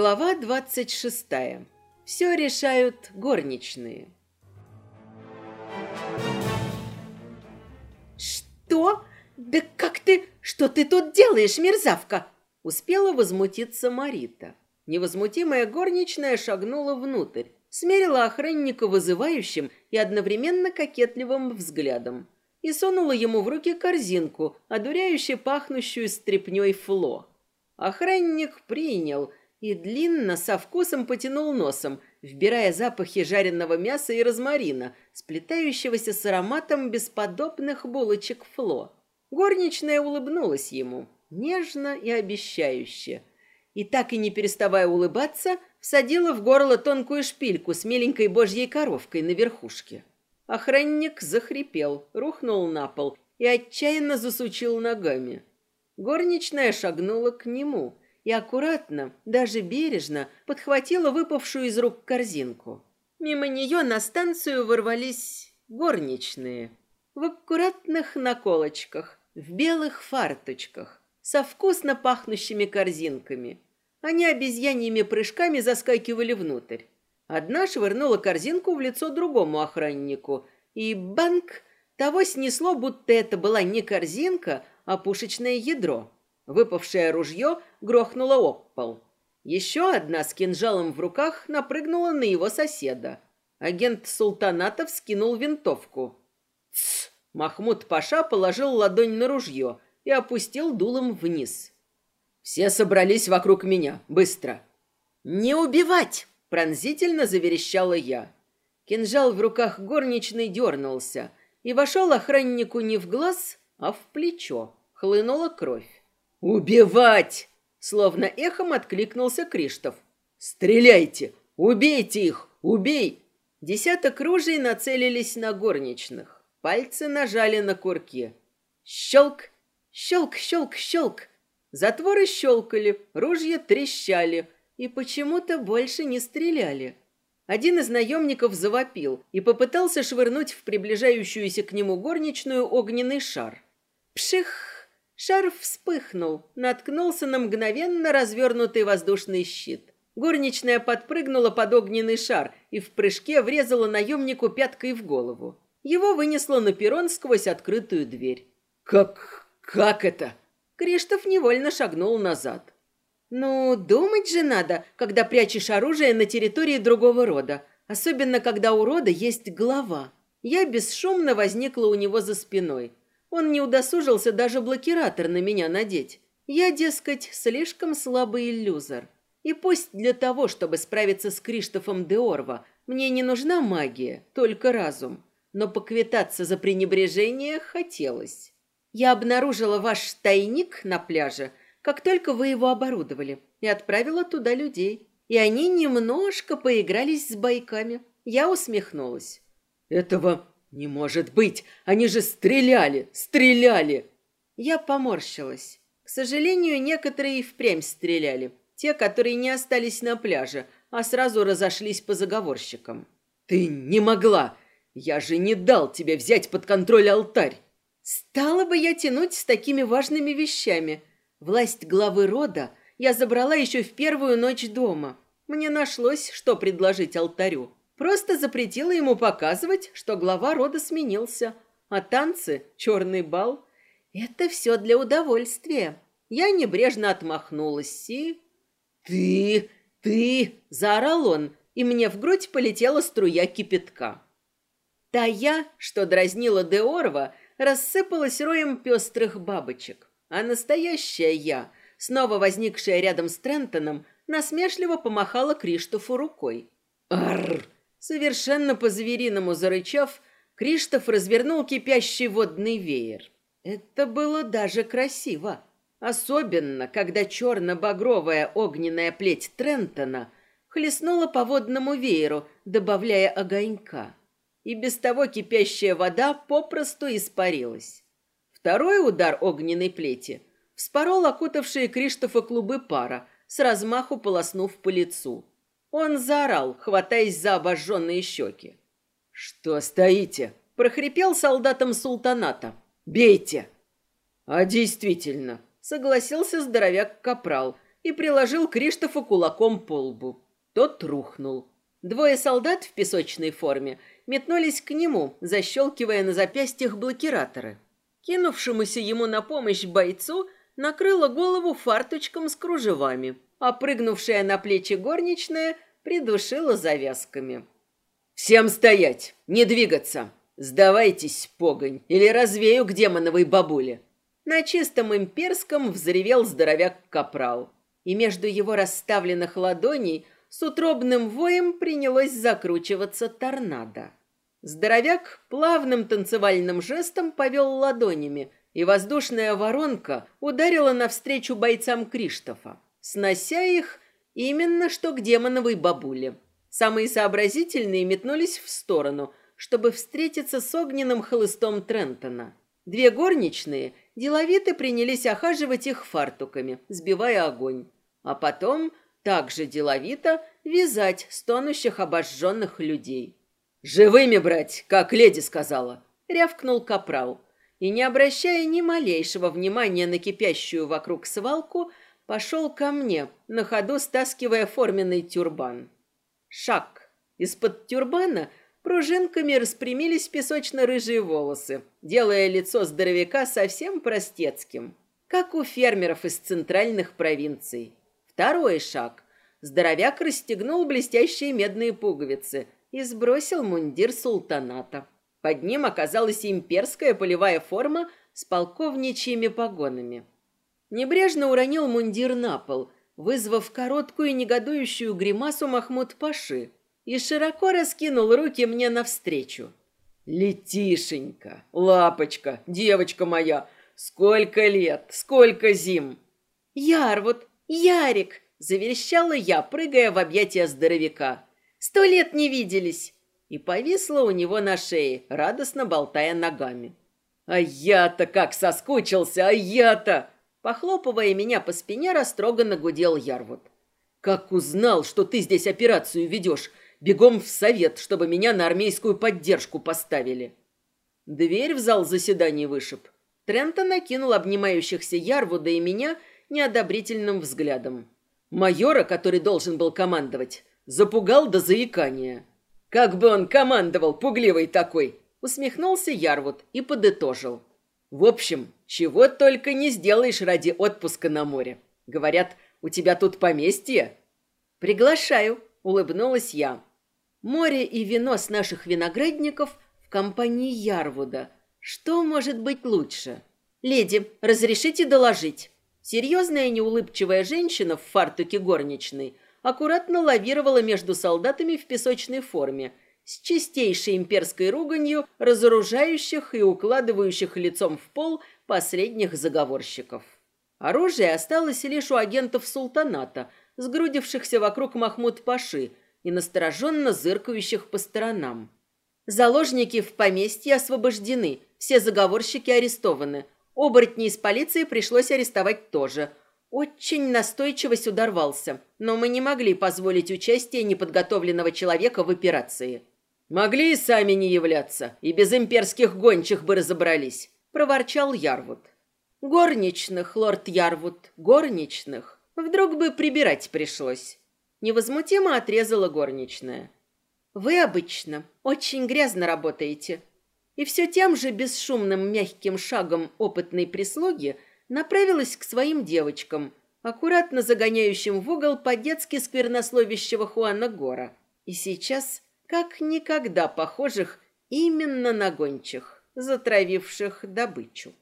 Глава двадцать шестая. Все решают горничные. Что? Да как ты... Что ты тут делаешь, мерзавка? Успела возмутиться Марита. Невозмутимая горничная шагнула внутрь, смерила охранника вызывающим и одновременно кокетливым взглядом и сунула ему в руки корзинку, одуряюще пахнущую стрепней фло. Охранник принял и длинно со вкусом потянул носом, вбирая запахи жареного мяса и розмарина, сплетающегося с ароматом бесподобных булочек фло. Горничная улыбнулась ему, нежно и обещающе. И так и не переставая улыбаться, всадила в горло тонкую шпильку с меленькой божьей коровкой на верхушке. Охранник захрипел, рухнул на пол и отчаянно засучил ногами. Горничная шагнула к нему и аккуратно, даже бережно, подхватила выпавшую из рук корзинку. Мимо нее на станцию ворвались горничные в аккуратных наколочках, в белых фарточках, со вкусно пахнущими корзинками. Они обезьяньими прыжками заскакивали внутрь. Одна швырнула корзинку в лицо другому охраннику, и банк того снесло, будто это была не корзинка, а пушечное ядро. Выпавшее ружье грохнуло об пол. Еще одна с кинжалом в руках напрыгнула на его соседа. Агент султаната вскинул винтовку. «Тсс!» Махмуд Паша положил ладонь на ружье и опустил дулом вниз. «Все собрались вокруг меня. Быстро!» «Не убивать!» Пронзительно заверещала я. Кинжал в руках горничной дернулся, и вошел охраннику не в глаз, а в плечо. Хлынула кровь. «Убивать!» Словно эхом откликнулся Криштоф. «Стреляйте! Убейте их! Убей!» Десяток ружей нацелились на горничных. Пальцы нажали на курки. Щелк! Щелк, щелк, щелк! Затворы щелкали, ружья трещали — и почему-то больше не стреляли. Один из наемников завопил и попытался швырнуть в приближающуюся к нему горничную огненный шар. Пших! Шар вспыхнул, наткнулся на мгновенно развернутый воздушный щит. Горничная подпрыгнула под огненный шар и в прыжке врезала наемнику пяткой в голову. Его вынесло на перрон сквозь открытую дверь. «Как... как это?» Криштоф невольно шагнул назад. Ну, думать же надо, когда прячешь оружие на территории другого рода, особенно когда у рода есть глава. Я бесшумно возникла у него за спиной. Он не удосужился даже блокиратор на меня надеть. Я, дескать, слишком слабый иллюзор. И пусть для того, чтобы справиться с Криштофом Деорва, мне не нужна магия, только разум. Но поквитаться за пренебрежение хотелось. Я обнаружила ваш тайник на пляже – как только вы его оборудовали, и отправила туда людей. И они немножко поигрались с бойками. Я усмехнулась. Этого не может быть. Они же стреляли, стреляли. Я поморщилась. К сожалению, некоторые и впрямь стреляли. Те, которые не остались на пляже, а сразу разошлись по заговорщикам. Ты не могла. Я же не дал тебе взять под контроль алтарь. Стала бы я тянуть с такими важными вещами. Власть главы рода я забрала еще в первую ночь дома. Мне нашлось, что предложить алтарю. Просто запретила ему показывать, что глава рода сменился. А танцы, черный бал — это все для удовольствия. Я небрежно отмахнулась и... «Ты! Ты!» — заорал он, и мне в грудь полетела струя кипятка. Та я, что дразнила Деорва, рассыпалась роем пестрых бабочек. А настоящая я, снова возникшая рядом с Трентоном, насмешливо помахала Криштофу рукой. Арр! Совершенно по-звериному зарычав, Криштоф развернул кипящий водный веер. Это было даже красиво. Особенно, когда черно-багровая огненная плеть Трентона хлестнула по водному вееру, добавляя огонька. И без того кипящая вода попросту испарилась. Второй удар огненной плети вспорол окутавшие Криштофа клубы пара, с размаху полоснув по лицу. Он заорал, хватаясь за обожженные щеки. «Что стоите?» – прохрипел солдатам султаната. «Бейте!» «А действительно», – согласился здоровяк-капрал и приложил Криштофу кулаком по лбу. Тот рухнул. Двое солдат в песочной форме метнулись к нему, защелкивая на запястьях блокираторы. Кинувшемуся ему на помощь бойцу накрыла голову фарточком с кружевами, а прыгнувшая на плечи горничная придушила завязками. «Всем стоять! Не двигаться! Сдавайтесь, погонь, или развею к демоновой бабуле!» На чистом имперском взревел здоровяк-капрал, и между его расставленных ладоней с утробным воем принялось закручиваться торнадо. Здоровяк плавным танцевальным жестом повел ладонями, и воздушная воронка ударила навстречу бойцам Криштофа, снося их именно что к демоновой бабуле. Самые сообразительные метнулись в сторону, чтобы встретиться с огненным хлыстом Трентона. Две горничные деловито принялись охаживать их фартуками, сбивая огонь. А потом также деловито вязать стонущих обожженных людей. «Живыми брать, как леди сказала!» — рявкнул капрал. И, не обращая ни малейшего внимания на кипящую вокруг свалку, пошел ко мне, на ходу стаскивая форменный тюрбан. Шаг. Из-под тюрбана пружинками распрямились песочно-рыжие волосы, делая лицо здоровяка совсем простецким, как у фермеров из центральных провинций. Второй шаг. Здоровяк расстегнул блестящие медные пуговицы и сбросил мундир султаната. Под ним оказалась имперская полевая форма с полковничьими погонами. Небрежно уронил мундир на пол, вызвав короткую негодующую гримасу Махмуд Паши, и широко раскинул руки мне навстречу. «Летишенька, лапочка, девочка моя, сколько лет, сколько зим!» «Ярвуд, Ярик!» — заверещала я, прыгая в объятия здоровяка. «Сто лет не виделись!» И повисла у него на шее, радостно болтая ногами. «А я-то как соскучился, а я-то!» Похлопывая меня по спине, растроганно гудел Ярвуд. «Как узнал, что ты здесь операцию ведешь? Бегом в совет, чтобы меня на армейскую поддержку поставили». Дверь в зал заседаний вышиб. Трентон накинул обнимающихся Ярвуда и меня неодобрительным взглядом. Майора, который должен был командовать, запугал до заикания. «Как бы он командовал, пугливый такой!» Усмехнулся Ярвуд и подытожил. В общем, чего только не сделаешь ради отпуска на море. Говорят, у тебя тут поместье? Приглашаю, улыбнулась я. Море и вино с наших виноградников в компании Ярвуда. Что может быть лучше? Леди, разрешите доложить. Серьезная неулыбчивая женщина в фартуке горничной аккуратно лавировала между солдатами в песочной форме – с чистейшей имперской руганью разоружающих и укладывающих лицом в пол последних заговорщиков. Оружие осталось лишь у агентов султаната, сгрудившихся вокруг Махмуд-Паши и настороженно зыркающих по сторонам. Заложники в поместье освобождены, все заговорщики арестованы. Оборотни из полиции пришлось арестовать тоже. Очень настойчиво сюда рвался, но мы не могли позволить участие неподготовленного человека в операции. Могли и сами не являться, и без имперских гончих бы разобрались, проворчал Ярвуд. Горничных, лорд Ярвуд, горничных. Вдруг бы прибирать пришлось. Невозмутимо отрезала горничная. Вы обычно очень грязно работаете. И все тем же бесшумным мягким шагом опытной прислуги направилась к своим девочкам, аккуратно загоняющим в угол по-детски сквернословящего Хуана Гора. И сейчас как никогда похожих именно на гончих, затравивших добычу.